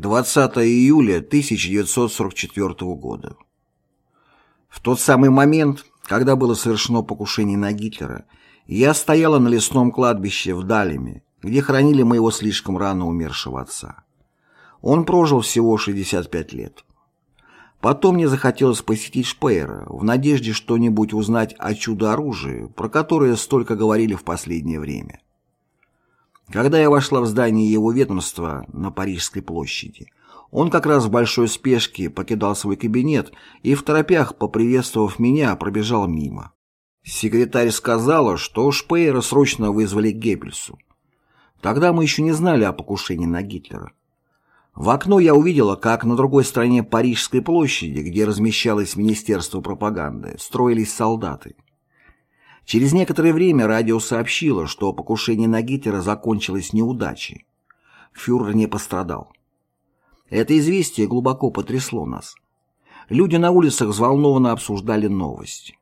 20 июля 1944 года. В тот самый момент, когда было совершено покушение на Гитлера, я стояла на лесном кладбище в Далеме, где хоронили моего слишком рано умершего отца. Он прожил всего 65 лет. Потом мне захотелось посетить Шпеера в надежде что-нибудь узнать о чудо-оружии, про которое столько говорили в последнее время. Когда я вошла в здание его ведомства на Парижской площади, он как раз в большой спешке покидал свой кабинет и в торопях, поприветствовав меня, пробежал мимо. Секретарь сказала, что Шпеера срочно вызвали к Геббельсу. Тогда мы еще не знали о покушении на Гитлера. В окно я увидела, как на другой стороне Парижской площади, где размещалось Министерство пропаганды, строились солдаты. Через некоторое время радио сообщило, что покушение на Гитлера закончилось неудачей. Фюрер не пострадал. Это известие глубоко потрясло нас. Люди на улицах взволнованно обсуждали новость.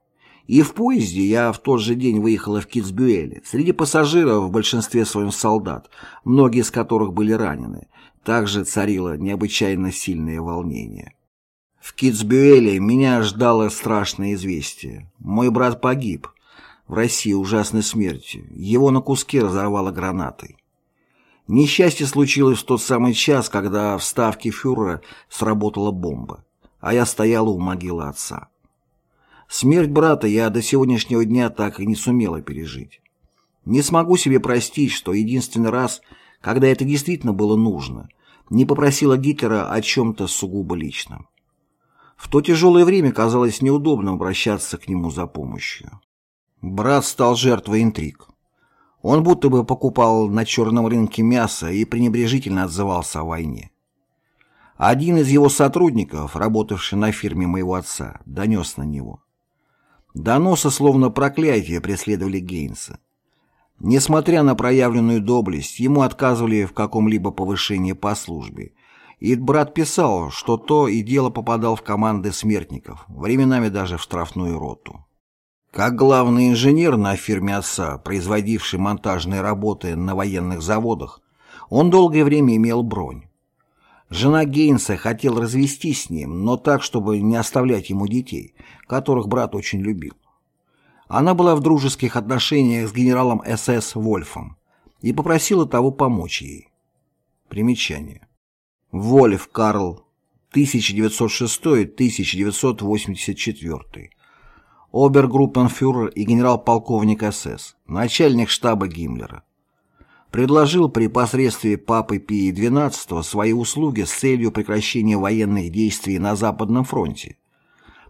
И в поезде я в тот же день выехала в Китсбюэле. Среди пассажиров в большинстве своем солдат, многие из которых были ранены, также царило необычайно сильное волнение. В Китсбюэле меня ждало страшное известие. Мой брат погиб, в России ужасной смертью. Его на куски разорвало гранатой. Несчастье случилось в тот самый час, когда в ставке фюрера сработала бомба, а я стояла у могилы отца. Смерть брата я до сегодняшнего дня так и не сумела пережить. Не смогу себе простить, что единственный раз, когда это действительно было нужно, не попросила Гитлера о чем-то сугубо личном. В то тяжелое время казалось неудобно обращаться к нему за помощью. Брат стал жертвой интриг. Он будто бы покупал на черном рынке мясо и пренебрежительно отзывался о войне. Один из его сотрудников, работавший на фирме моего отца, донес на него. Доносы, словно проклятие, преследовали Гейнса. Несмотря на проявленную доблесть, ему отказывали в каком-либо повышении по службе, и брат писал, что то и дело попадал в команды смертников, временами даже в штрафную роту. Как главный инженер на фирме отца, производивший монтажные работы на военных заводах, он долгое время имел бронь. Жена Гейнса хотела развестись с ним, но так, чтобы не оставлять ему детей, которых брат очень любил. Она была в дружеских отношениях с генералом СС Вольфом и попросила того помочь ей. Примечание. Вольф Карл, 1906-1984 обергруппенфюрер и генерал-полковник СС, начальник штаба Гиммлера. Предложил при посредстве Папы Пии XII свои услуги с целью прекращения военных действий на Западном фронте.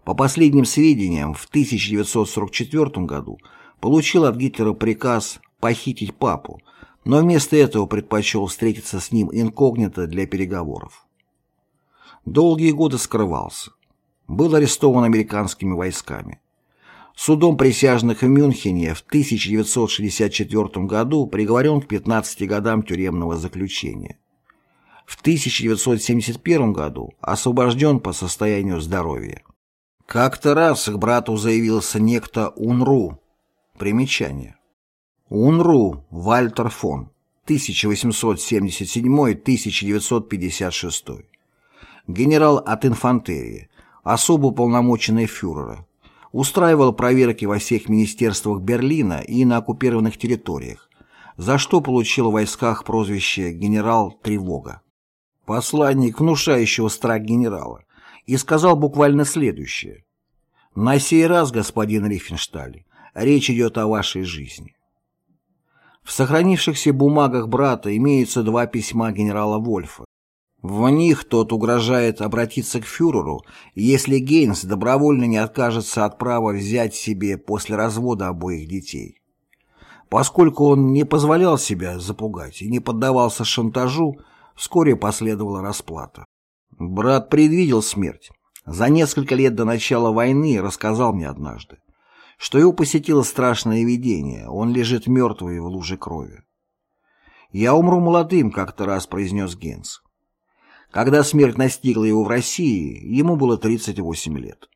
По последним сведениям, в 1944 году получил от Гитлера приказ похитить папу, но вместо этого предпочел встретиться с ним инкогнито для переговоров. Долгие годы скрывался. Был арестован американскими войсками. Судом присяжных в Мюнхене в 1964 году приговорен к 15 годам тюремного заключения. В 1971 году освобожден по состоянию здоровья. Как-то раз к брату заявился некто Унру. Примечание. Унру Вальтер фон 1877-1956. Генерал от инфантерии, особо уполномоченный фюрера, устраивал проверки во всех министерствах Берлина и на оккупированных территориях, за что получил в войсках прозвище «генерал Тревога». Посланник внушающего страх генерала и сказал буквально следующее. «На сей раз, господин Рифеншталь, речь идет о вашей жизни». В сохранившихся бумагах брата имеются два письма генерала Вольфа, в них тот угрожает обратиться к фюреру, если Гейнс добровольно не откажется от права взять себе после развода обоих детей. Поскольку он не позволял себя запугать и не поддавался шантажу, вскоре последовала расплата. Брат предвидел смерть. За несколько лет до начала войны рассказал мне однажды, что его посетило страшное видение, он лежит мертвый в луже крови. «Я умру молодым», — как-то раз произнес Гейнс. Когда смерть настигла его в России, ему было 38 лет.